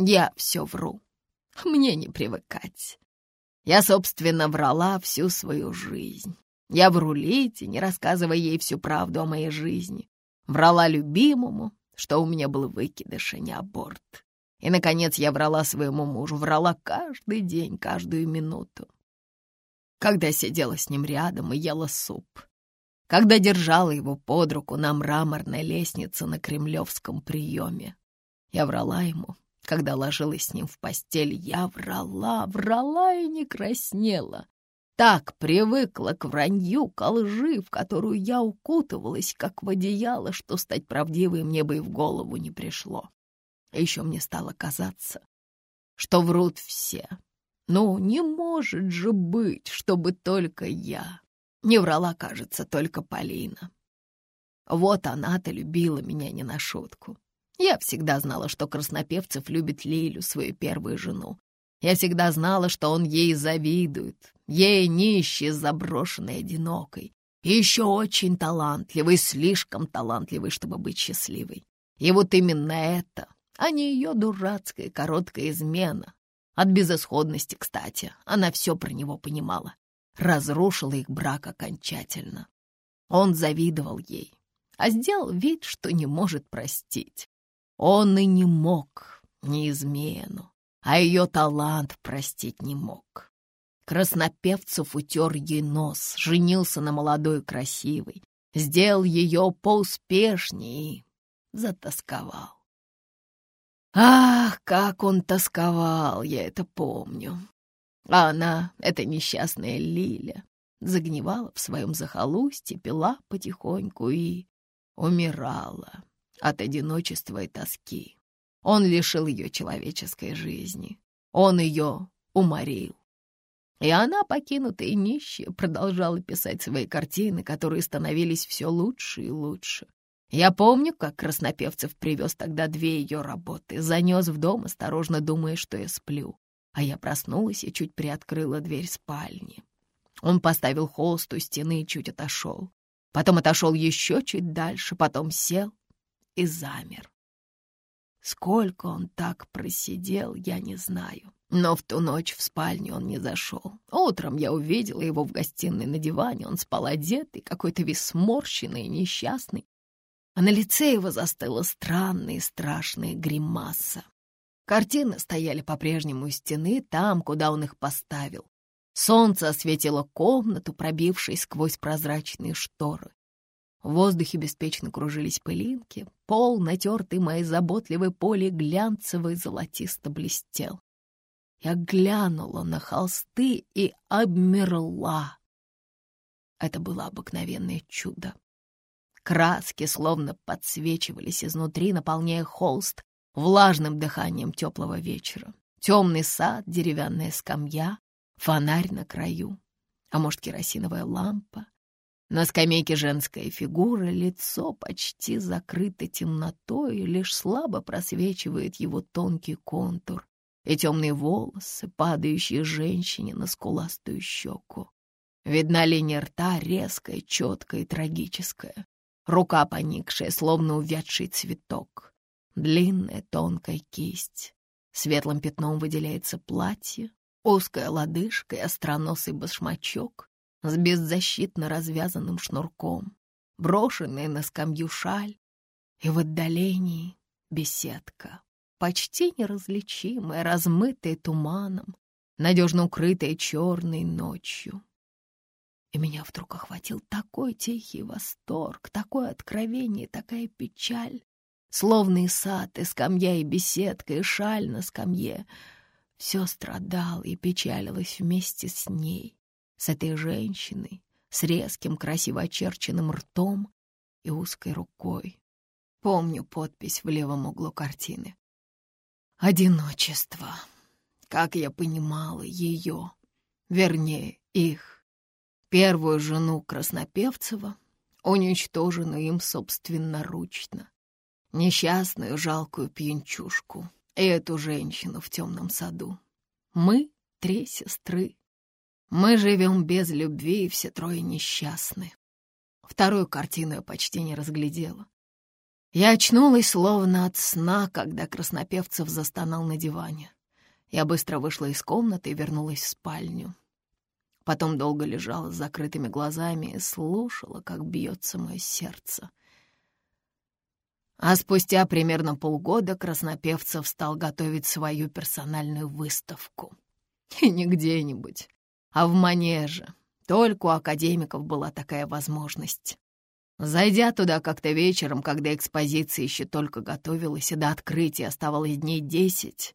Я все вру. Мне не привыкать. Я, собственно, врала всю свою жизнь. Я вру Лите, не рассказывая ей всю правду о моей жизни. Врала любимому, что у меня был выкидыш, а не аборт. И, наконец, я врала своему мужу, врала каждый день, каждую минуту. Когда сидела с ним рядом и ела суп. Когда держала его под руку на мраморной лестнице на кремлевском приеме. Я врала ему, когда ложилась с ним в постель. Я врала, врала и не краснела так привыкла к вранью, к лжи, в которую я укутывалась, как в одеяло, что стать правдивой мне бы и в голову не пришло. еще мне стало казаться, что врут все. Ну, не может же быть, чтобы только я. Не врала, кажется, только Полина. Вот она-то любила меня не на шутку. Я всегда знала, что Краснопевцев любит Лилю, свою первую жену. Я всегда знала, что он ей завидует, ей нищей, заброшенной, одинокой. И еще очень талантливый, слишком талантливый, чтобы быть счастливой. И вот именно это, а не ее дурацкая короткая измена. От безысходности, кстати, она все про него понимала. Разрушила их брак окончательно. Он завидовал ей, а сделал вид, что не может простить. Он и не мог ни измену, а ее талант простить не мог. Краснопевцев утер ей нос, женился на молодой красивой, сделал ее поуспешнее и затасковал. Ах, как он тосковал, я это помню. А она, эта несчастная Лиля, загнивала в своем захолустье, пила потихоньку и умирала от одиночества и тоски. Он лишил ее человеческой жизни. Он ее уморил. И она, покинутая и нищая, продолжала писать свои картины, которые становились все лучше и лучше. Я помню, как Краснопевцев привез тогда две ее работы, занес в дом, осторожно думая, что я сплю. А я проснулась и чуть приоткрыла дверь спальни. Он поставил холст у стены и чуть отошел. Потом отошел еще чуть дальше, потом сел и замер. Сколько он так просидел, я не знаю. Но в ту ночь в спальню он не зашел. Утром я увидела его в гостиной на диване. Он спал одетый, какой-то весь сморщенный и несчастный. А на лице его застыла странная и страшная гримаса. Картины стояли по-прежнему у стены, там, куда он их поставил. Солнце осветило комнату, пробившись сквозь прозрачные шторы. В воздухе беспечно кружились пылинки, пол, натертый моей заботливой поле, глянцевый золотисто блестел. Я глянула на холсты и обмерла. Это было обыкновенное чудо. Краски словно подсвечивались изнутри, наполняя холст влажным дыханием теплого вечера. Темный сад, деревянная скамья, фонарь на краю, а может, керосиновая лампа. На скамейке женская фигура, лицо почти закрыто темнотой, лишь слабо просвечивает его тонкий контур и темные волосы, падающие женщине на скуластую щеку. Видна линия рта резкая, четкая и трагическая. Рука поникшая, словно увядший цветок. Длинная тонкая кисть. Светлым пятном выделяется платье, узкая лодыжка и остроносый башмачок с беззащитно развязанным шнурком, брошенная на скамью шаль, и в отдалении беседка почти неразличимая, размытая туманом, надежно укрытая черной ночью. И меня вдруг охватил такой тихий восторг, такое откровение, такая печаль, словно и сад, и скамья, и беседка, и шаль на скамье. Все страдало и печалилось вместе с ней, с этой женщиной, с резким, красиво очерченным ртом и узкой рукой. Помню подпись в левом углу картины. Одиночество. Как я понимала ее, вернее, их, первую жену Краснопевцева, уничтоженную им собственноручно, несчастную жалкую пьянчушку и эту женщину в темном саду. Мы — три сестры. Мы живем без любви, и все трое несчастны. Вторую картину я почти не разглядела. Я очнулась словно от сна, когда Краснопевцев застонал на диване. Я быстро вышла из комнаты и вернулась в спальню. Потом долго лежала с закрытыми глазами и слушала, как бьется мое сердце. А спустя примерно полгода Краснопевцев стал готовить свою персональную выставку. И не где-нибудь, а в манеже. Только у академиков была такая возможность. Зайдя туда как-то вечером, когда экспозиция еще только готовилась и до открытия оставалось дней десять,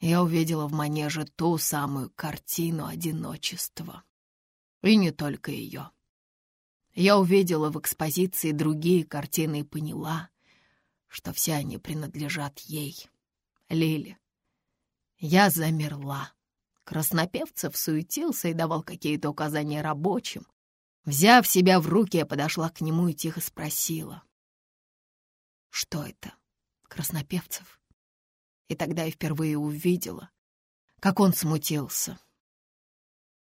я увидела в манеже ту самую картину одиночества. И не только ее. Я увидела в экспозиции другие картины и поняла, что все они принадлежат ей, Лиле. Я замерла. Краснопевцев суетился и давал какие-то указания рабочим. Взяв себя в руки, я подошла к нему и тихо спросила. «Что это, Краснопевцев?» И тогда я впервые увидела, как он смутился.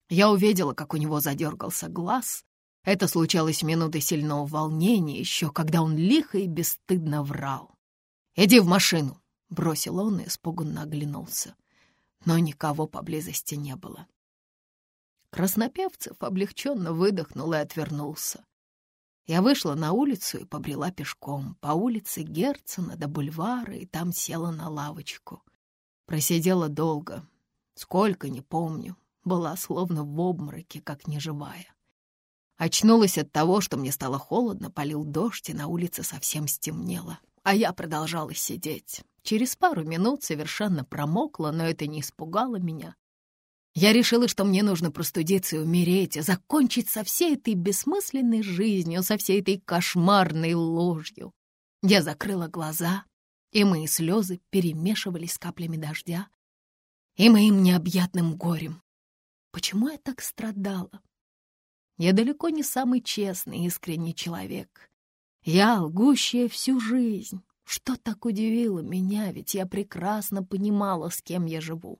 Я увидела, как у него задергался глаз. Это случалось минуты сильного волнения, еще когда он лихо и бесстыдно врал. «Иди в машину!» — бросил он и испуганно оглянулся. Но никого поблизости не было. Краснопевцев облегченно выдохнул и отвернулся. Я вышла на улицу и побрела пешком по улице Герцена до бульвара, и там села на лавочку. Просидела долго, сколько, не помню, была словно в обмороке, как неживая. Очнулась от того, что мне стало холодно, полил дождь, и на улице совсем стемнело. А я продолжала сидеть. Через пару минут совершенно промокла, но это не испугало меня. Я решила, что мне нужно простудиться и умереть, закончить со всей этой бессмысленной жизнью, со всей этой кошмарной ложью. Я закрыла глаза, и мои слезы перемешивались с каплями дождя и моим необъятным горем. Почему я так страдала? Я далеко не самый честный искренний человек. Я лгущая всю жизнь. Что так удивило меня, ведь я прекрасно понимала, с кем я живу.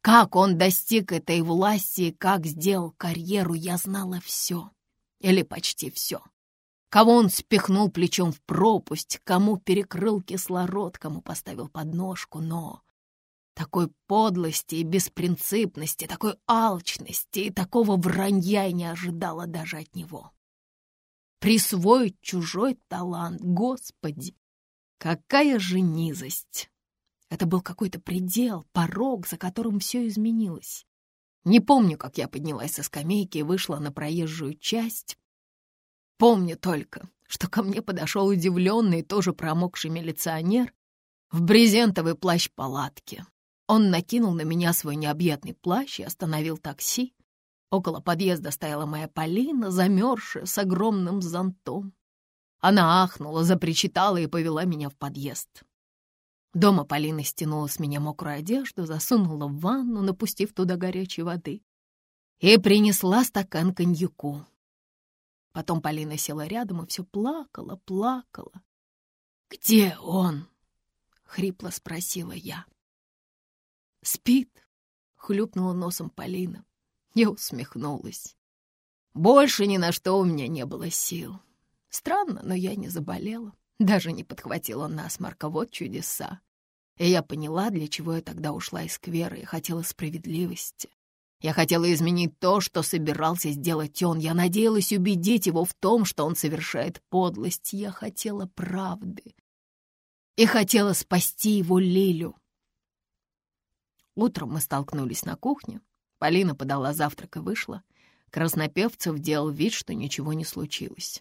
Как он достиг этой власти и как сделал карьеру, я знала все. Или почти все. Кого он спихнул плечом в пропасть, кому перекрыл кислород, кому поставил подножку, но... Такой подлости и беспринципности, такой алчности и такого вранья я не ожидала даже от него. Присвоить чужой талант, господи! Какая же низость! Это был какой-то предел, порог, за которым все изменилось. Не помню, как я поднялась со скамейки и вышла на проезжую часть. Помню только, что ко мне подошел удивленный, тоже промокший милиционер в брезентовый плащ палатки. Он накинул на меня свой необъятный плащ и остановил такси. Около подъезда стояла моя Полина, замерзшая, с огромным зонтом. Она ахнула, запричитала и повела меня в подъезд. Дома Полина стянула с меня мокрую одежду, засунула в ванну, напустив туда горячей воды, и принесла стакан коньяку. Потом Полина села рядом и все плакала, плакала. «Где он?» — хрипло спросила я. «Спит», — хлюпнула носом Полина. Я усмехнулась. Больше ни на что у меня не было сил. Странно, но я не заболела. Даже не подхватила насморка, вот чудеса. И я поняла, для чего я тогда ушла из сквера и хотела справедливости. Я хотела изменить то, что собирался сделать он. Я надеялась убедить его в том, что он совершает подлость. Я хотела правды. И хотела спасти его Лилю. Утром мы столкнулись на кухне. Полина подала завтрак и вышла. Краснопевцев делал вид, что ничего не случилось.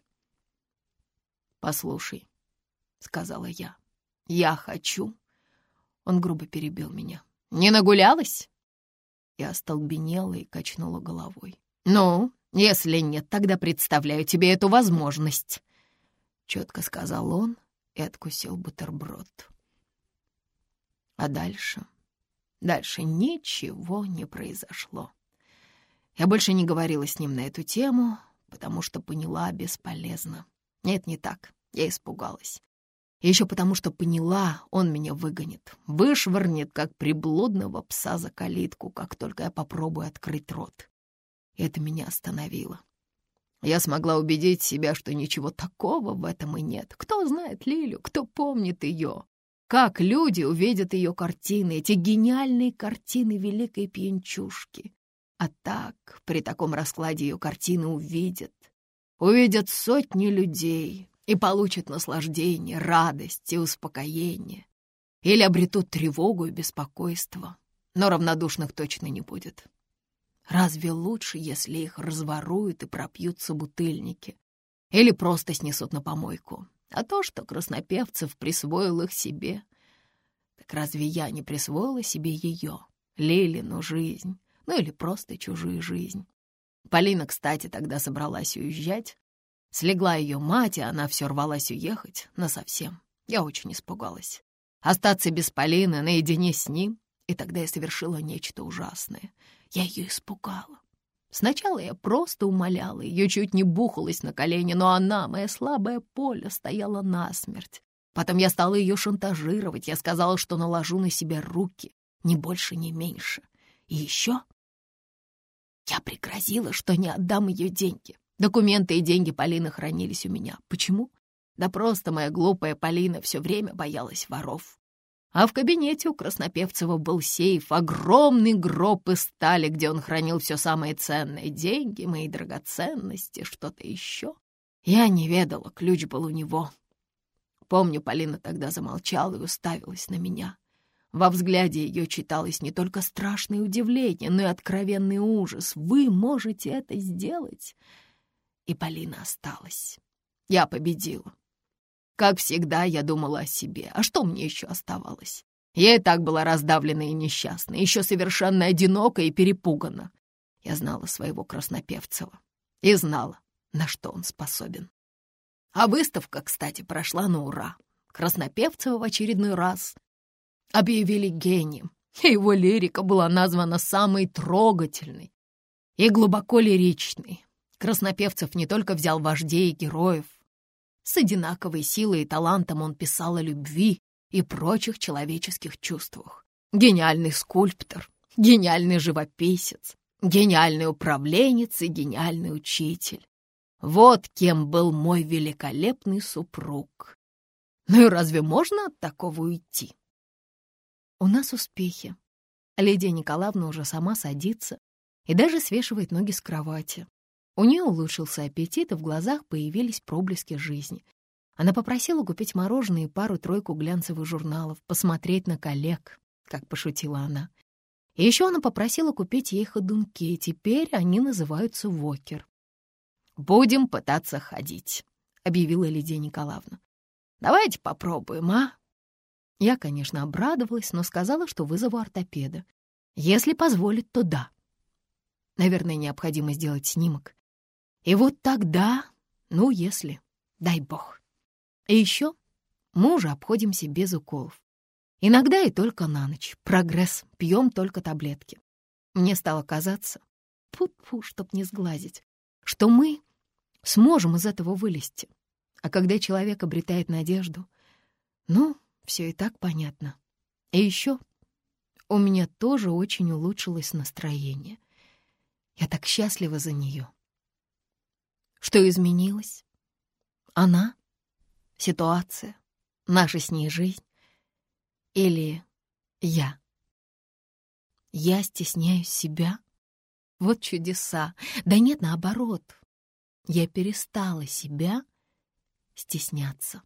«Послушай», — сказала я. «Я хочу». Он грубо перебил меня. «Не нагулялась?» Я остолбенела и качнула головой. «Ну, если нет, тогда представляю тебе эту возможность», — четко сказал он и откусил бутерброд. А дальше... Дальше ничего не произошло. Я больше не говорила с ним на эту тему, потому что поняла бесполезно. Нет, не так. Я испугалась. Еще потому, что поняла, он меня выгонит, вышвырнет, как приблудного пса за калитку, как только я попробую открыть рот. И это меня остановило. Я смогла убедить себя, что ничего такого в этом и нет. Кто знает Лилю, кто помнит ее? Как люди увидят ее картины, эти гениальные картины великой пьянчушки? А так, при таком раскладе ее картины увидят. Увидят сотни людей и получат наслаждение, радость и успокоение. Или обретут тревогу и беспокойство. Но равнодушных точно не будет. Разве лучше, если их разворуют и пропьются бутыльники? Или просто снесут на помойку? А то, что Краснопевцев присвоил их себе, так разве я не присвоила себе ее, Лилину жизнь, ну или просто чужую жизнь? Полина, кстати, тогда собралась уезжать. Слегла ее мать, и она все рвалась уехать насовсем. Я очень испугалась. Остаться без Полины наедине с ним, и тогда я совершила нечто ужасное — я ее испугала. Сначала я просто умоляла ее, чуть не бухалась на колени, но она, моя слабая Поля, стояла насмерть. Потом я стала ее шантажировать. Я сказала, что наложу на себя руки, ни больше, ни меньше. И еще я пригрозила, что не отдам ее деньги. Документы и деньги Полины хранились у меня. Почему? Да просто моя глупая Полина все время боялась воров. А в кабинете у Краснопевцева был сейф, огромный гроб из стали, где он хранил все самое ценное — деньги, мои драгоценности, что-то еще. Я не ведала, ключ был у него. Помню, Полина тогда замолчала и уставилась на меня. Во взгляде ее читалось не только страшное удивление, но и откровенный ужас. «Вы можете это сделать?» И Полина осталась. Я победила. Как всегда, я думала о себе. А что мне еще оставалось? Я и так была раздавлена и несчастна, еще совершенно одинока и перепугана. Я знала своего Краснопевцева и знала, на что он способен. А выставка, кстати, прошла на ура. Краснопевцева в очередной раз объявили гением, его лирика была названа самой трогательной и глубоко лиричной. Краснопевцев не только взял вождей и героев, с одинаковой силой и талантом он писал о любви и прочих человеческих чувствах. Гениальный скульптор, гениальный живописец, гениальный управленец и гениальный учитель. Вот кем был мой великолепный супруг. Ну и разве можно от такого уйти? У нас успехи. Лидия Николаевна уже сама садится и даже свешивает ноги с кровати. У нее улучшился аппетит, и в глазах появились проблески жизни. Она попросила купить мороженое и пару-тройку глянцевых журналов, посмотреть на коллег, как пошутила она. И еще она попросила купить ей ходунки, теперь они называются «Вокер». «Будем пытаться ходить», — объявила Лидия Николаевна. «Давайте попробуем, а?» Я, конечно, обрадовалась, но сказала, что вызову ортопеда. Если позволит, то да. Наверное, необходимо сделать снимок. И вот тогда, ну, если, дай бог. И еще мы обходимся без уколов. Иногда и только на ночь. Прогресс. Пьем только таблетки. Мне стало казаться, фу-фу, чтоб не сглазить, что мы сможем из этого вылезти. А когда человек обретает надежду, ну, все и так понятно. И еще у меня тоже очень улучшилось настроение. Я так счастлива за нее. Что изменилось? Она? Ситуация? Наша с ней жизнь? Или я? Я стесняю себя? Вот чудеса. Да нет, наоборот. Я перестала себя стесняться.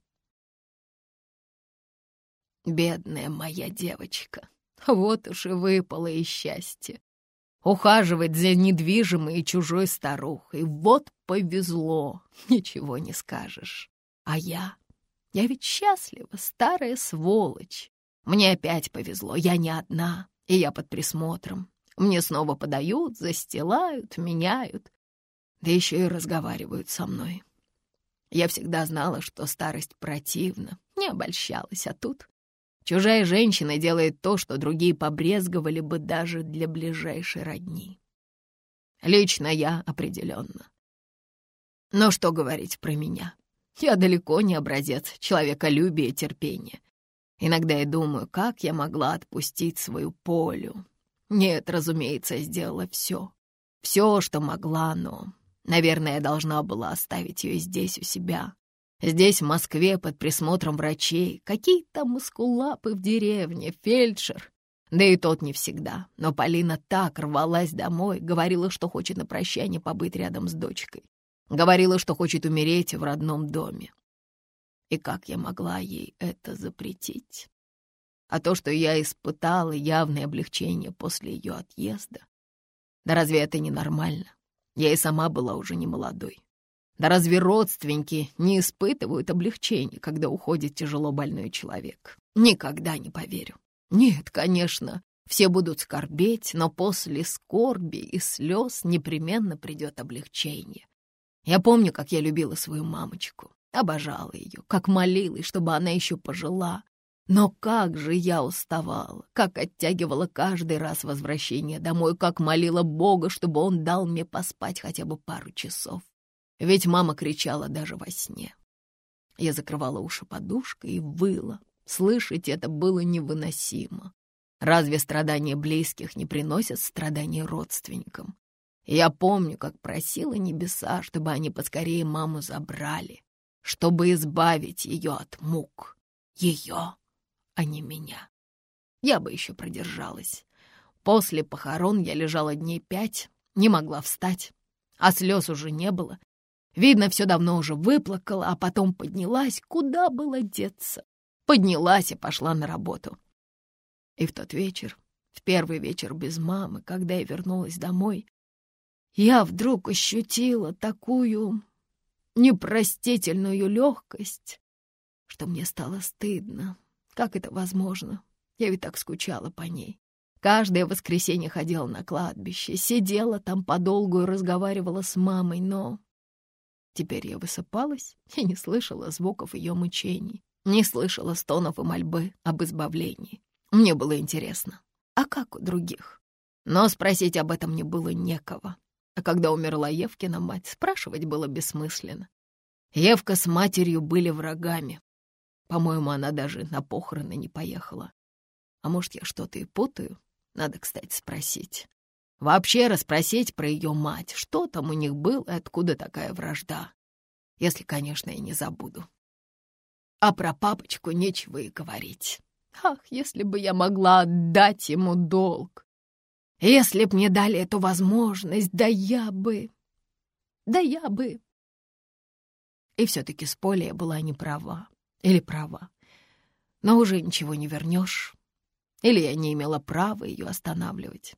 Бедная моя девочка, вот уж и выпало и счастье ухаживать за недвижимой и чужой старухой. Вот повезло, ничего не скажешь. А я? Я ведь счастлива, старая сволочь. Мне опять повезло, я не одна, и я под присмотром. Мне снова подают, застилают, меняют, да еще и разговаривают со мной. Я всегда знала, что старость противна, не обольщалась, а тут Чужая женщина делает то, что другие побрезговали бы даже для ближайшей родни. Лично я определенно. Но что говорить про меня? Я далеко не образец человеколюбия и терпения. Иногда я думаю, как я могла отпустить свою Полю. Нет, разумеется, я сделала все. Все, что могла, но... Наверное, я должна была оставить ее здесь, у себя. Здесь, в Москве, под присмотром врачей. Какие там мускулапы в деревне, фельдшер. Да и тот не всегда. Но Полина так рвалась домой, говорила, что хочет на прощание побыть рядом с дочкой. Говорила, что хочет умереть в родном доме. И как я могла ей это запретить? А то, что я испытала явное облегчение после ее отъезда, да разве это не нормально? Я и сама была уже не молодой. Да разве родственники не испытывают облегчения, когда уходит тяжело больной человек? Никогда не поверю. Нет, конечно, все будут скорбеть, но после скорби и слез непременно придет облегчение. Я помню, как я любила свою мамочку, обожала ее, как молилась, чтобы она еще пожила. Но как же я уставала, как оттягивала каждый раз возвращение домой, как молила Бога, чтобы он дал мне поспать хотя бы пару часов. Ведь мама кричала даже во сне. Я закрывала уши подушкой и выла. Слышать это было невыносимо. Разве страдания близких не приносят страдания родственникам? Я помню, как просила небеса, чтобы они поскорее маму забрали, чтобы избавить ее от мук. Ее, а не меня. Я бы еще продержалась. После похорон я лежала дней пять, не могла встать, а слез уже не было. Видно, все давно уже выплакала, а потом поднялась, куда было деться. Поднялась и пошла на работу. И в тот вечер, в первый вечер без мамы, когда я вернулась домой, я вдруг ощутила такую непростительную легкость, что мне стало стыдно. Как это возможно? Я ведь так скучала по ней. Каждое воскресенье ходила на кладбище, сидела там подолгу и разговаривала с мамой, но... Теперь я высыпалась и не слышала звуков ее мучений, не слышала стонов и мольбы об избавлении. Мне было интересно, а как у других? Но спросить об этом мне было некого. А когда умерла Евкина мать, спрашивать было бессмысленно. Евка с матерью были врагами. По-моему, она даже на похороны не поехала. А может, я что-то и путаю? Надо, кстати, спросить. Вообще расспросить про ее мать, что там у них было и откуда такая вражда. Если, конечно, я не забуду. А про папочку нечего и говорить. Ах, если бы я могла отдать ему долг. Если б мне дали эту возможность, да я бы... Да я бы... И все-таки с Полей я была не права. Или права. Но уже ничего не вернешь. Или я не имела права ее останавливать.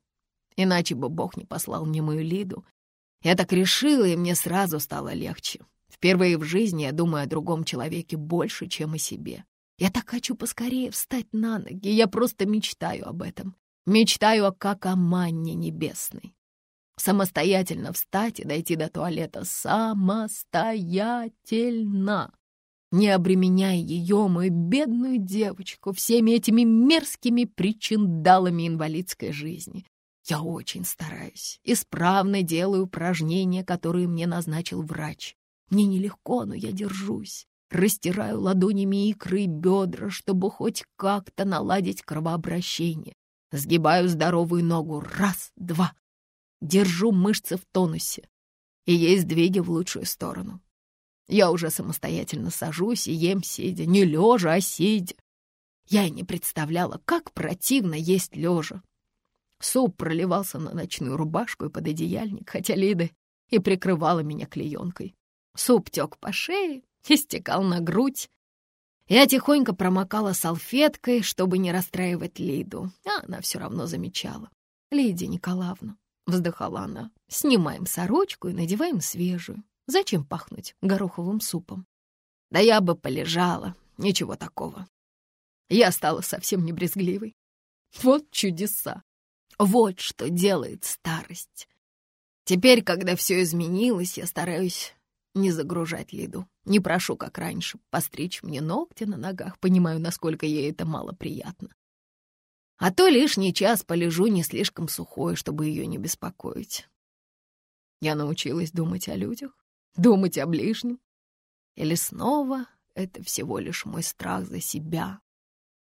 Иначе бы Бог не послал мне мою Лиду. Я так решила, и мне сразу стало легче. Впервые в жизни я думаю о другом человеке больше, чем о себе. Я так хочу поскорее встать на ноги. Я просто мечтаю об этом. Мечтаю, как о манне небесной. Самостоятельно встать и дойти до туалета. Самостоятельно не обременяя ее, мою бедную девочку, всеми этими мерзкими причиндалами инвалидской жизни. Я очень стараюсь, исправно делаю упражнения, которые мне назначил врач. Мне нелегко, но я держусь. Растираю ладонями икры и бедра, чтобы хоть как-то наладить кровообращение. Сгибаю здоровую ногу. Раз, два. Держу мышцы в тонусе. И есть сдвиги в лучшую сторону. Я уже самостоятельно сажусь и ем сидя, не лежа, а сидя. Я и не представляла, как противно есть лежа. Суп проливался на ночную рубашку и пододеяльник, хотя Лида и прикрывала меня клеенкой. Суп тек по шее и стекал на грудь. Я тихонько промокала салфеткой, чтобы не расстраивать Лиду, а она все равно замечала. «Лидия Николаевна», — вздыхала она, — «снимаем сорочку и надеваем свежую. Зачем пахнуть гороховым супом? Да я бы полежала, ничего такого. Я стала совсем не брезгливой. Вот чудеса. Вот что делает старость. Теперь, когда все изменилось, я стараюсь не загружать Лиду. Не прошу, как раньше, постричь мне ногти на ногах, понимаю, насколько ей это мало приятно. А то лишний час полежу не слишком сухой, чтобы ее не беспокоить. Я научилась думать о людях, думать о ближнем? Или снова это всего лишь мой страх за себя?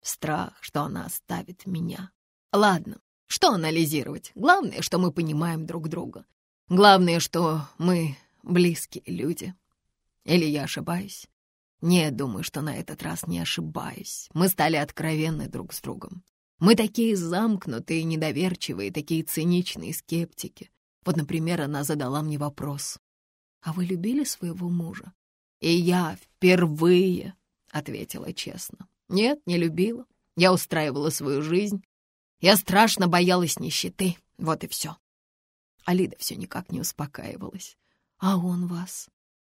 Страх, что она оставит меня. Ладно, что анализировать? Главное, что мы понимаем друг друга. Главное, что мы близкие люди. Или я ошибаюсь? Нет, думаю, что на этот раз не ошибаюсь. Мы стали откровенны друг с другом. Мы такие замкнутые, недоверчивые, такие циничные скептики. Вот, например, она задала мне вопрос. «А вы любили своего мужа?» И я впервые ответила честно. «Нет, не любила. Я устраивала свою жизнь. Я страшно боялась нищеты. Вот и все». А Лида все никак не успокаивалась. «А он вас?»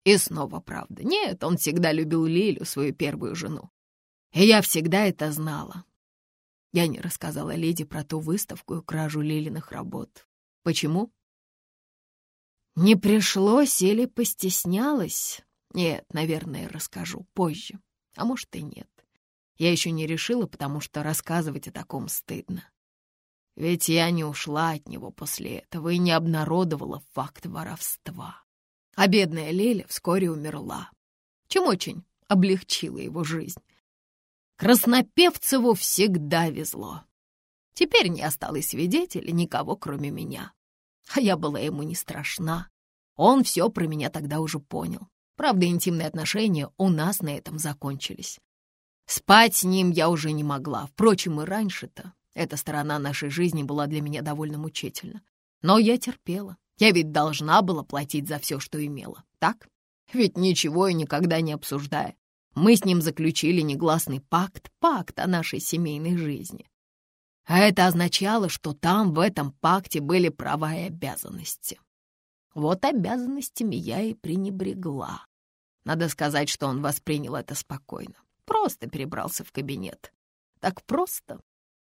И снова правда. Нет, он всегда любил Лилю, свою первую жену. И я всегда это знала. Я не рассказала Лиде про ту выставку и кражу Лилиных работ. Почему? Не пришлось или постеснялась? Нет, наверное, расскажу позже. А может и нет. Я еще не решила, потому что рассказывать о таком стыдно. Ведь я не ушла от него после этого и не обнародовала факт воровства. А бедная Леля вскоре умерла, чем очень облегчила его жизнь. Краснопевцеву всегда везло. Теперь не осталось свидетелей никого, кроме меня. А я была ему не страшна. Он все про меня тогда уже понял. Правда, интимные отношения у нас на этом закончились. Спать с ним я уже не могла. Впрочем, и раньше-то эта сторона нашей жизни была для меня довольно мучительна. Но я терпела. Я ведь должна была платить за все, что имела, так? Ведь ничего и никогда не обсуждая. Мы с ним заключили негласный пакт, пакт о нашей семейной жизни. А это означало, что там, в этом пакте, были права и обязанности. Вот обязанностями я и пренебрегла. Надо сказать, что он воспринял это спокойно. Просто перебрался в кабинет. Так просто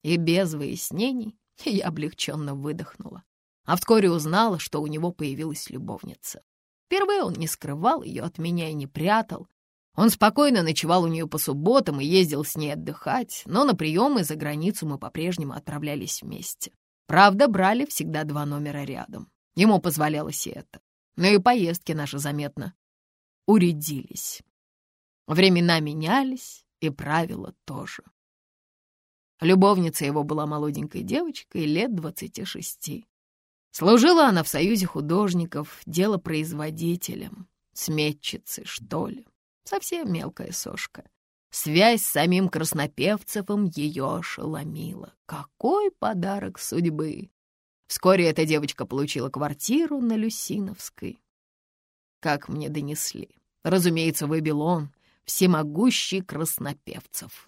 и без выяснений я облегченно выдохнула. А вскоре узнала, что у него появилась любовница. Впервые он не скрывал ее от меня и не прятал, он спокойно ночевал у нее по субботам и ездил с ней отдыхать, но на приемы за границу мы по-прежнему отправлялись вместе. Правда, брали всегда два номера рядом. Ему позволялось и это. Но и поездки наши заметно уредились. Времена менялись, и правила тоже. Любовница его была молоденькой девочкой, лет двадцати шести. Служила она в Союзе художников, делопроизводителем, сметчицей, что ли. Совсем мелкая сошка. Связь с самим Краснопевцевым ее ошеломила. Какой подарок судьбы! Вскоре эта девочка получила квартиру на Люсиновской. Как мне донесли. Разумеется, выбил он, всемогущий Краснопевцев.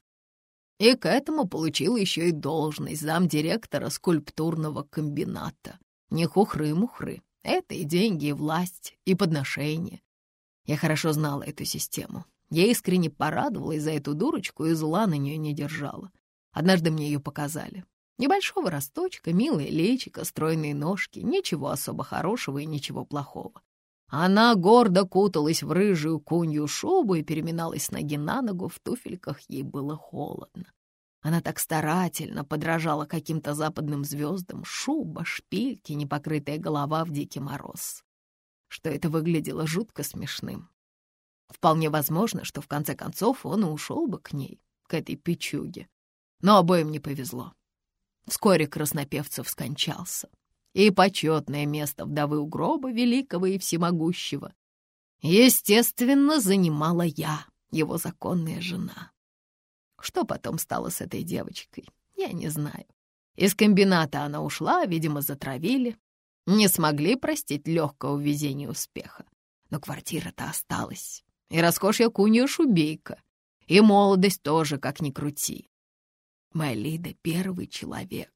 И к этому получил еще и должность замдиректора скульптурного комбината. Не хухры-мухры. Это и деньги, и власть, и подношения. Я хорошо знала эту систему. Я искренне порадовалась за эту дурочку и зла на нее не держала. Однажды мне ее показали. Небольшого росточка, милая личико, стройные ножки, ничего особо хорошего и ничего плохого. Она гордо куталась в рыжую кунью шубу и переминалась ноги на ногу, в туфельках ей было холодно. Она так старательно подражала каким-то западным звездам, шуба, шпильки, непокрытая голова в дикий мороз что это выглядело жутко смешным. Вполне возможно, что в конце концов он и ушел бы к ней, к этой печуге. Но обоим не повезло. Вскоре Краснопевцев скончался, и почетное место вдовы у гроба великого и всемогущего, естественно, занимала я, его законная жена. Что потом стало с этой девочкой, я не знаю. Из комбината она ушла, видимо, затравили, не смогли простить легкого везения успеха. Но квартира-то осталась. И роскошья кунья шубейка. И молодость тоже, как ни крути. Моя Лида — первый человек,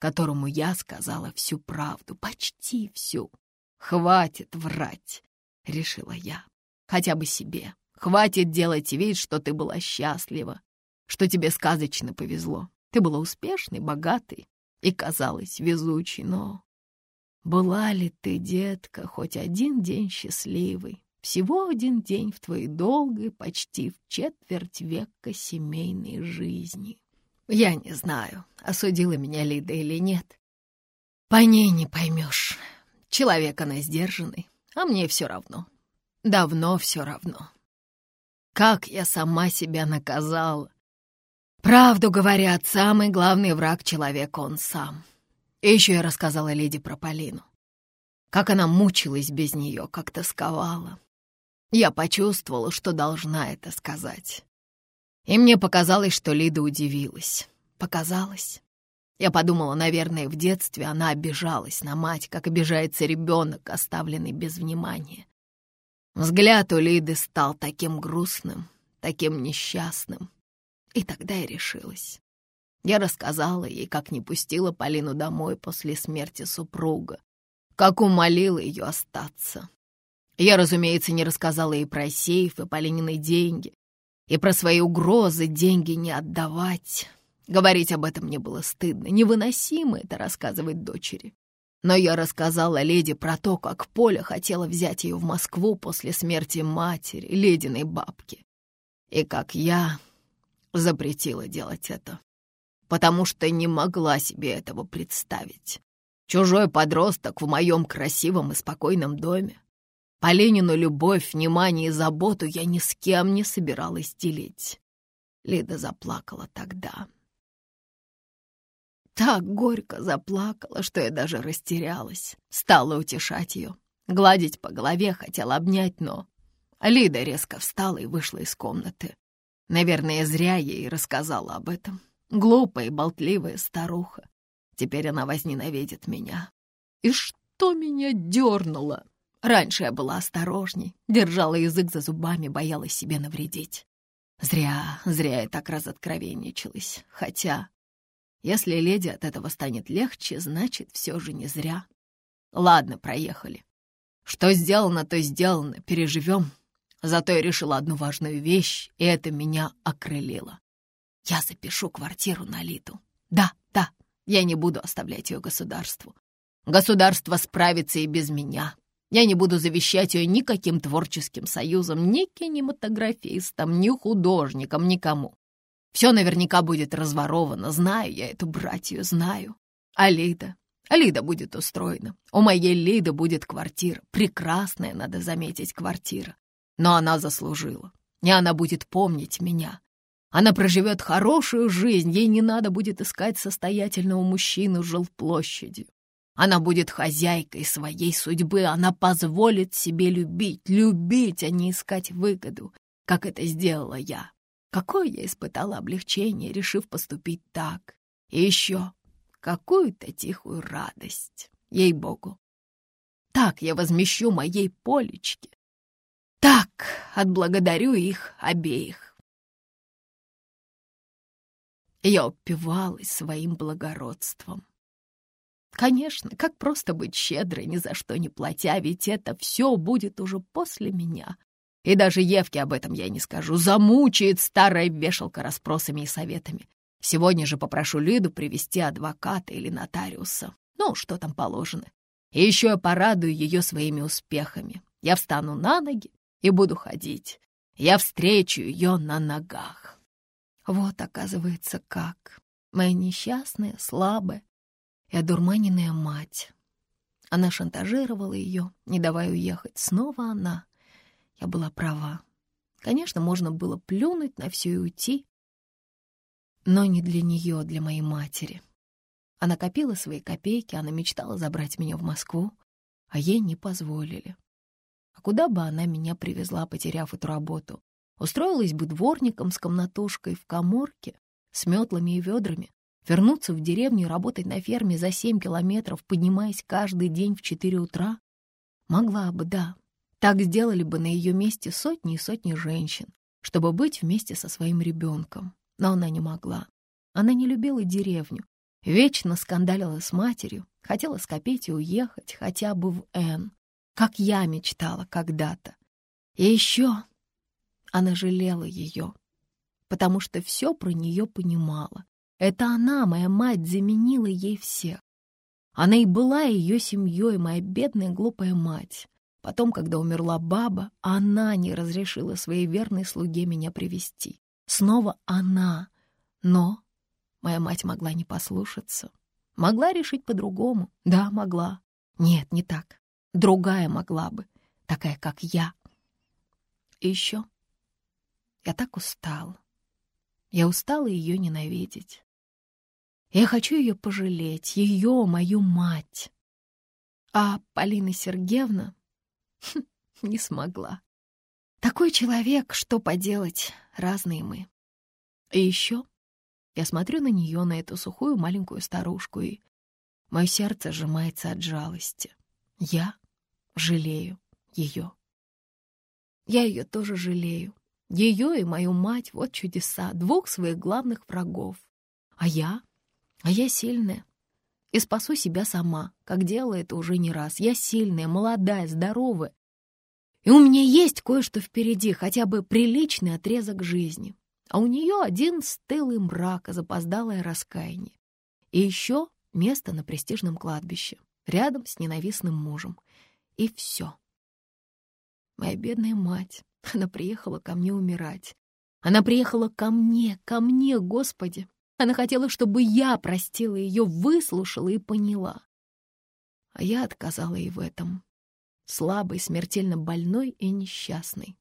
которому я сказала всю правду, почти всю. Хватит врать, — решила я. Хотя бы себе. Хватит делать вид, что ты была счастлива, что тебе сказочно повезло. Ты была успешной, богатой и казалась везучей, но была ли ты, детка, хоть один день счастливый? Всего один день в твоей долгой, почти в четверть века семейной жизни. Я не знаю, осудила меня Лида или нет. По ней не поймешь. Человек она сдержанный, а мне все равно. Давно все равно. Как я сама себя наказала. Правду говорят, самый главный враг человека он сам. И еще я рассказала леди про Полину. Как она мучилась без нее, как тосковала. Я почувствовала, что должна это сказать. И мне показалось, что Лида удивилась. Показалось. Я подумала, наверное, в детстве она обижалась на мать, как обижается ребенок, оставленный без внимания. Взгляд у Лиды стал таким грустным, таким несчастным. И тогда я решилась. Я рассказала ей, как не пустила Полину домой после смерти супруга, как умолила ее остаться. Я, разумеется, не рассказала ей про сейф и Полинины деньги, и про свои угрозы деньги не отдавать. Говорить об этом мне было стыдно, невыносимо это рассказывать дочери. Но я рассказала леди про то, как Поля хотела взять ее в Москву после смерти матери, лединой бабки. И как я запретила делать это, потому что не могла себе этого представить. Чужой подросток в моем красивом и спокойном доме. По Ленину любовь, внимание и заботу я ни с кем не собиралась делить. Лида заплакала тогда. Так горько заплакала, что я даже растерялась. Стала утешать ее, гладить по голове, хотела обнять, но... Лида резко встала и вышла из комнаты. Наверное, зря ей рассказала об этом. Глупая и болтливая старуха. Теперь она возненавидит меня. И что меня дернуло? Раньше я была осторожней, держала язык за зубами, боялась себе навредить. Зря, зря я так разоткровенничалась. Хотя если леди от этого станет легче, значит, все же не зря. Ладно, проехали. Что сделано, то сделано, переживем. Зато я решила одну важную вещь, и это меня окрылило. Я запишу квартиру на Литу. Да, да, я не буду оставлять ее государству. Государство справится и без меня. Я не буду завещать ее никаким творческим союзом, ни кинематографистам, ни художникам, никому. Все наверняка будет разворовано, знаю я эту братью, знаю. А Лида? А Лида будет устроена. У моей Лиды будет квартира. Прекрасная, надо заметить, квартира. Но она заслужила. И она будет помнить меня. Она проживет хорошую жизнь, ей не надо будет искать состоятельного мужчину с жилплощадью. Она будет хозяйкой своей судьбы, она позволит себе любить, любить, а не искать выгоду, как это сделала я. Какое я испытала облегчение, решив поступить так. И еще какую-то тихую радость, ей-богу. Так я возмещу моей Полечке. Так отблагодарю их обеих. Я упивалась своим благородством. Конечно, как просто быть щедрой, ни за что не платя, ведь это все будет уже после меня. И даже Евке об этом я не скажу. Замучает старая вешалка расспросами и советами. Сегодня же попрошу Лиду привести адвоката или нотариуса. Ну, что там положено. И еще я порадую ее своими успехами. Я встану на ноги и буду ходить. Я встречу ее на ногах. Вот, оказывается, как. Моя несчастная, слабая и одурманенная мать. Она шантажировала ее, не давая уехать. Снова она. Я была права. Конечно, можно было плюнуть на все и уйти, но не для нее, а для моей матери. Она копила свои копейки, она мечтала забрать меня в Москву, а ей не позволили. А куда бы она меня привезла, потеряв эту работу? Устроилась бы дворником с комнатушкой в коморке, с метлами и ведрами, вернуться в деревню и работать на ферме за семь километров, поднимаясь каждый день в четыре утра? Могла бы, да, так сделали бы на ее месте сотни и сотни женщин, чтобы быть вместе со своим ребенком. Но она не могла. Она не любила деревню, вечно скандалила с матерью, хотела скопить и уехать хотя бы в Н, как я мечтала когда-то. И еще она жалела ее, потому что все про нее понимала. Это она, моя мать, заменила ей всех. Она и была ее семьей, моя бедная глупая мать. Потом, когда умерла баба, она не разрешила своей верной слуге меня привести. Снова она. Но моя мать могла не послушаться. Могла решить по-другому. Да, могла. Нет, не так. Другая могла бы. Такая, как я. И еще я так устала. Я устала ее ненавидеть. Я хочу ее пожалеть, ее, мою мать. А Полина Сергеевна хм, не смогла. Такой человек, что поделать, разные мы. И еще я смотрю на нее, на эту сухую маленькую старушку, и мое сердце сжимается от жалости. Я жалею ее. Я ее тоже жалею. Ее и мою мать — вот чудеса, двух своих главных врагов. А я? А я сильная. И спасу себя сама, как делала это уже не раз. Я сильная, молодая, здоровая. И у меня есть кое-что впереди, хотя бы приличный отрезок жизни. А у нее один стылый мрак и запоздалое раскаяние. И еще место на престижном кладбище, рядом с ненавистным мужем. И все. Моя бедная мать, она приехала ко мне умирать. Она приехала ко мне, ко мне, Господи. Она хотела, чтобы я простила ее, выслушала и поняла. А я отказала ей в этом. Слабой, смертельно больной и несчастной.